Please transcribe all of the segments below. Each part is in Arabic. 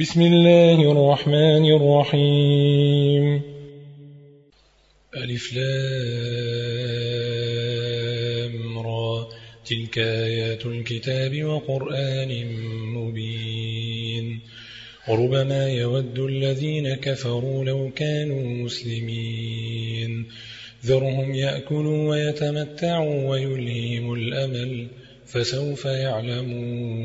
بسم الله الرحمن الرحيم. ألف لام را. تلك آيات الكتاب وقرآن مبين. ربما يود الذين كفروا لو كانوا مسلمين. ذرهم يأكلوا ويتمتعوا ويلهيم الأمل فسوف يعلمون.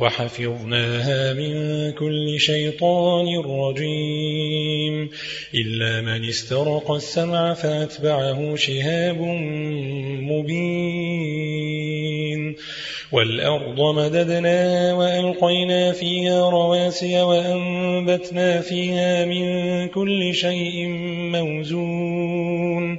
وحفظناها من كل شيطان رجيم. إلا من استرق السمع فأتبعه شهاب مبين. والأرض مددنا وألقينا فيها رواسي وأنبتنا فيها من كل شيء موزون.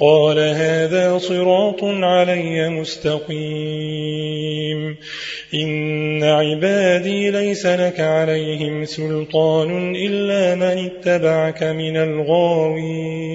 قال هذا صراط علي مستقيم. إن عبادي ليس لك عليهم سلطان إلا من اتبعك من الغاوين.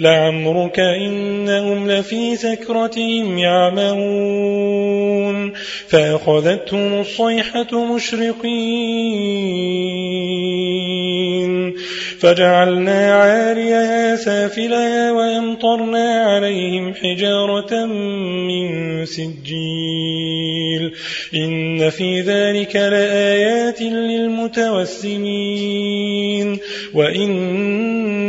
لعمرك إنهم لفي سكرتهم يعمهون. فأخذتهم الصيحة مشرقين. فجعلنا عاليها سافلها وأمطرنا عليهم حجارة من سجيل. إن في ذلك لآيات للمتوسمين.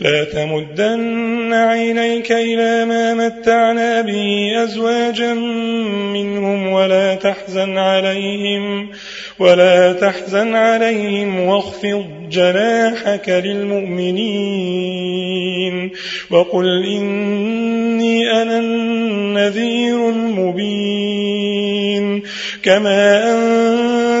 لا تمدن عينيك إلى ما متعنا به أزواجا منهم ولا تحزن عليهم ولا تحزن عليهم واخفض جناحك للمؤمنين. وقل إني أنا النذير المبين. كما